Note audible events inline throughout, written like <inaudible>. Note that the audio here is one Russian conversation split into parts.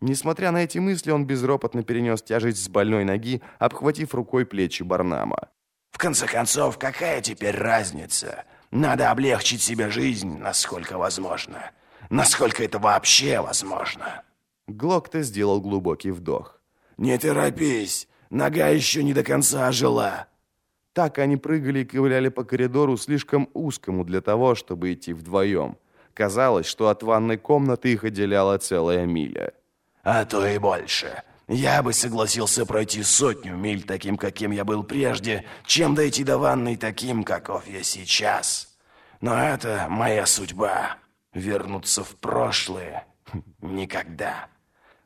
Несмотря на эти мысли, он безропотно перенес тяжесть с больной ноги, обхватив рукой плечи Барнама. «В конце концов, какая теперь разница? Надо облегчить себе жизнь, насколько возможно. Насколько это вообще возможно». Глокта сделал глубокий вдох. «Не торопись, нога еще не до конца ожила». Так они прыгали и ковыляли по коридору, слишком узкому для того, чтобы идти вдвоем. Казалось, что от ванной комнаты их отделяла целая миля. «А то и больше. Я бы согласился пройти сотню миль таким, каким я был прежде, чем дойти до ванной таким, каков я сейчас. Но это моя судьба. Вернуться в прошлое <laughs> никогда».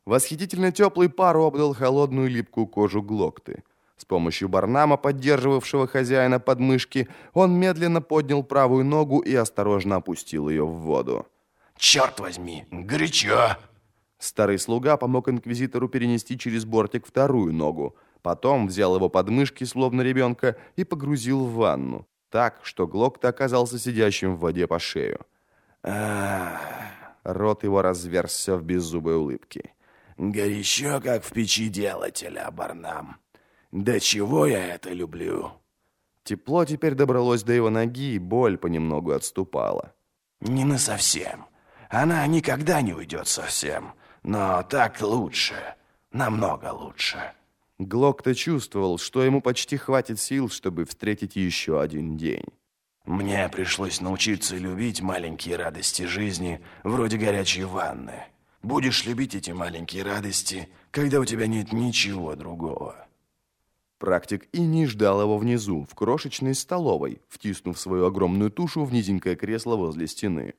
Восхитительно теплый пар обдал холодную липкую кожу Глокты. С помощью барнама, поддерживавшего хозяина под мышки, он медленно поднял правую ногу и осторожно опустил ее в воду. «Черт возьми, горячо!» Старый слуга помог инквизитору перенести через бортик вторую ногу. Потом взял его под мышки, словно ребенка, и погрузил в ванну. Так, что Глокта оказался сидящим в воде по шею. Рот его разверзся в беззубой улыбке. Горячо, как в печи делателя, Барнам. Да чего я это люблю. Тепло теперь добралось до его ноги, и боль понемногу отступала. Не на совсем. Она никогда не уйдет совсем. Но так лучше. Намного лучше. Глок-то чувствовал, что ему почти хватит сил, чтобы встретить еще один день. Мне пришлось научиться любить маленькие радости жизни, вроде горячей ванны. Будешь любить эти маленькие радости, когда у тебя нет ничего другого. Практик и не ждал его внизу, в крошечной столовой, втиснув свою огромную тушу в низенькое кресло возле стены.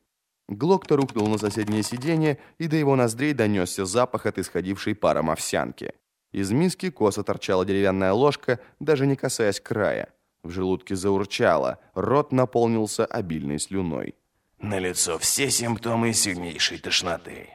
Глокта рухнул на соседнее сиденье, и до его ноздрей донесся запах от исходившей паром овсянки. Из миски косо торчала деревянная ложка, даже не касаясь края. В желудке заурчало, рот наполнился обильной слюной. На лицо все симптомы сильнейшей тошноты.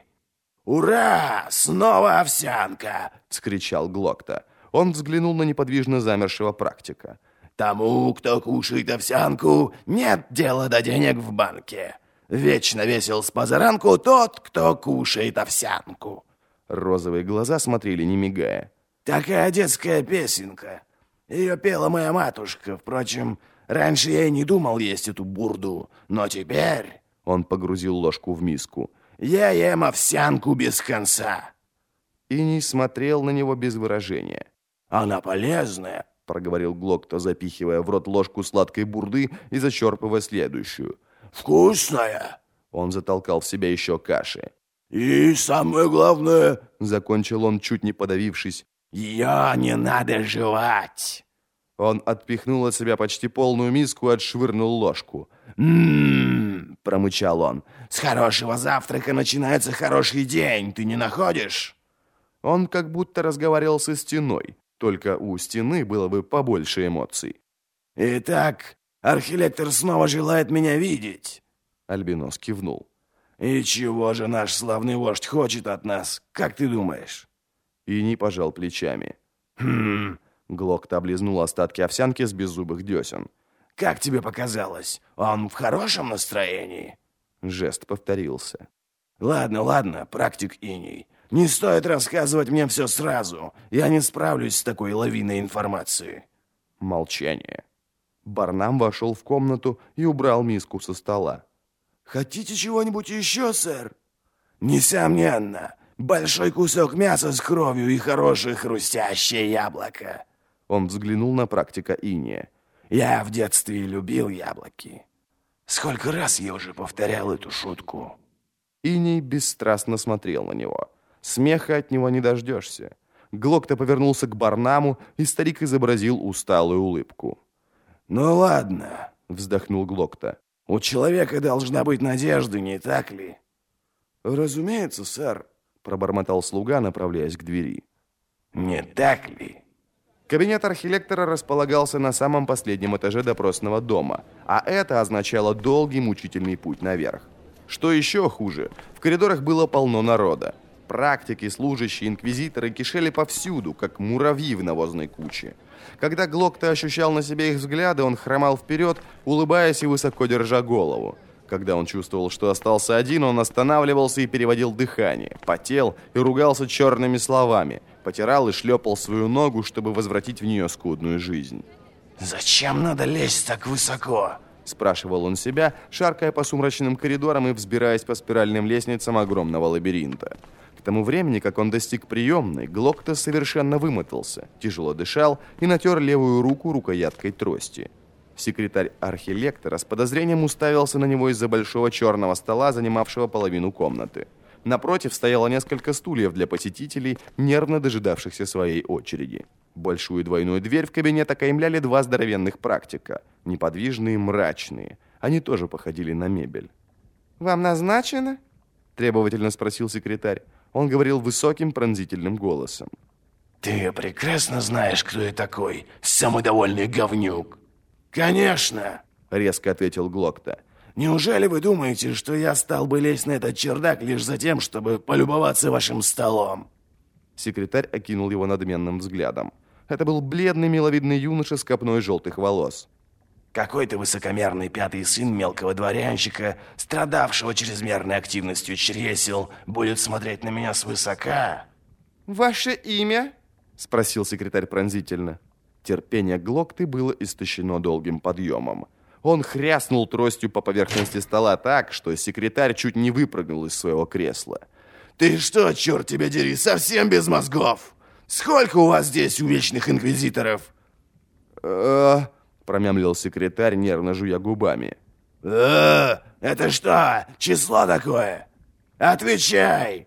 «Ура! Снова овсянка!» — вскричал Глокта. Он взглянул на неподвижно замершего практика. «Тому, кто кушает овсянку, нет дела до денег в банке. Вечно весел с позаранку тот, кто кушает овсянку». Розовые глаза смотрели, не мигая. «Такая детская песенка. Ее пела моя матушка. Впрочем, раньше я и не думал есть эту бурду, но теперь...» Он погрузил ложку в миску. Я ем овсянку без конца». И не смотрел на него без выражения. «Она полезная», — проговорил Глокто, запихивая в рот ложку сладкой бурды и зачерпывая следующую. «Вкусная!» Он затолкал в себя еще каши. «И самое главное...» — закончил он, чуть не подавившись. «Ее не надо жевать!» Он отпихнул от себя почти полную миску и отшвырнул ложку. «М-м-м!» промычал он. «С хорошего завтрака начинается хороший день, ты не находишь?» Он как будто разговаривал со стеной, только у стены было бы побольше эмоций. «Итак, архилектор снова желает меня видеть?» Альбинос кивнул. «И чего же наш славный вождь хочет от нас, как ты думаешь?» И не пожал плечами. «Хм, Глокт облизнул остатки овсянки с беззубых десен. «Как тебе показалось? Он в хорошем настроении?» Жест повторился. «Ладно, ладно, практик иней. Не стоит рассказывать мне все сразу. Я не справлюсь с такой лавиной информации». Молчание. Барнам вошел в комнату и убрал миску со стола. «Хотите чего-нибудь еще, сэр?» «Несомненно. Большой кусок мяса с кровью и хорошее хрустящее яблоко». Он взглянул на практика Иния. «Я в детстве любил яблоки. Сколько раз я уже повторял эту шутку?» Иний бесстрастно смотрел на него. Смеха от него не дождешься. Глокта повернулся к Барнаму, и старик изобразил усталую улыбку. «Ну ладно», — вздохнул Глокта. «У человека должна быть надежда, не так ли?» «Разумеется, сэр», — пробормотал слуга, направляясь к двери. «Не так ли?» Кабинет архилектора располагался на самом последнем этаже допросного дома, а это означало долгий мучительный путь наверх. Что еще хуже, в коридорах было полно народа. Практики, служащие, инквизиторы кишели повсюду, как муравьи в навозной куче. Когда Глокта ощущал на себе их взгляды, он хромал вперед, улыбаясь и высоко держа голову. Когда он чувствовал, что остался один, он останавливался и переводил дыхание, потел и ругался черными словами, потирал и шлепал свою ногу, чтобы возвратить в нее скудную жизнь. «Зачем надо лезть так высоко?» Спрашивал он себя, шаркая по сумрачным коридорам и взбираясь по спиральным лестницам огромного лабиринта. К тому времени, как он достиг приемной, Глокта совершенно вымотался, тяжело дышал и натер левую руку рукояткой трости. Секретарь архилектора с подозрением уставился на него из-за большого черного стола, занимавшего половину комнаты. Напротив стояло несколько стульев для посетителей, нервно дожидавшихся своей очереди. Большую двойную дверь в кабинет окаймляли два здоровенных практика, неподвижные мрачные. Они тоже походили на мебель. «Вам назначено?» – требовательно спросил секретарь. Он говорил высоким пронзительным голосом. «Ты прекрасно знаешь, кто я такой, самодовольный говнюк!» «Конечно!» — резко ответил Глокта. «Неужели вы думаете, что я стал бы лезть на этот чердак лишь за тем, чтобы полюбоваться вашим столом?» Секретарь окинул его надменным взглядом. Это был бледный миловидный юноша с копной желтых волос. «Какой-то высокомерный пятый сын мелкого дворянщика, страдавшего чрезмерной активностью чресел, будет смотреть на меня свысока?» «Ваше имя?» — спросил секретарь пронзительно. Терпение Глокты было истощено долгим подъемом. Он хряснул тростью по поверхности стола так, что секретарь чуть не выпрыгнул из своего кресла. «Ты что, черт тебя дери, совсем без мозгов? Сколько у вас здесь увечных инквизиторов?» «Э-э-э...» промямлил секретарь, нервно жуя губами. «Э, это что, число такое? Отвечай!»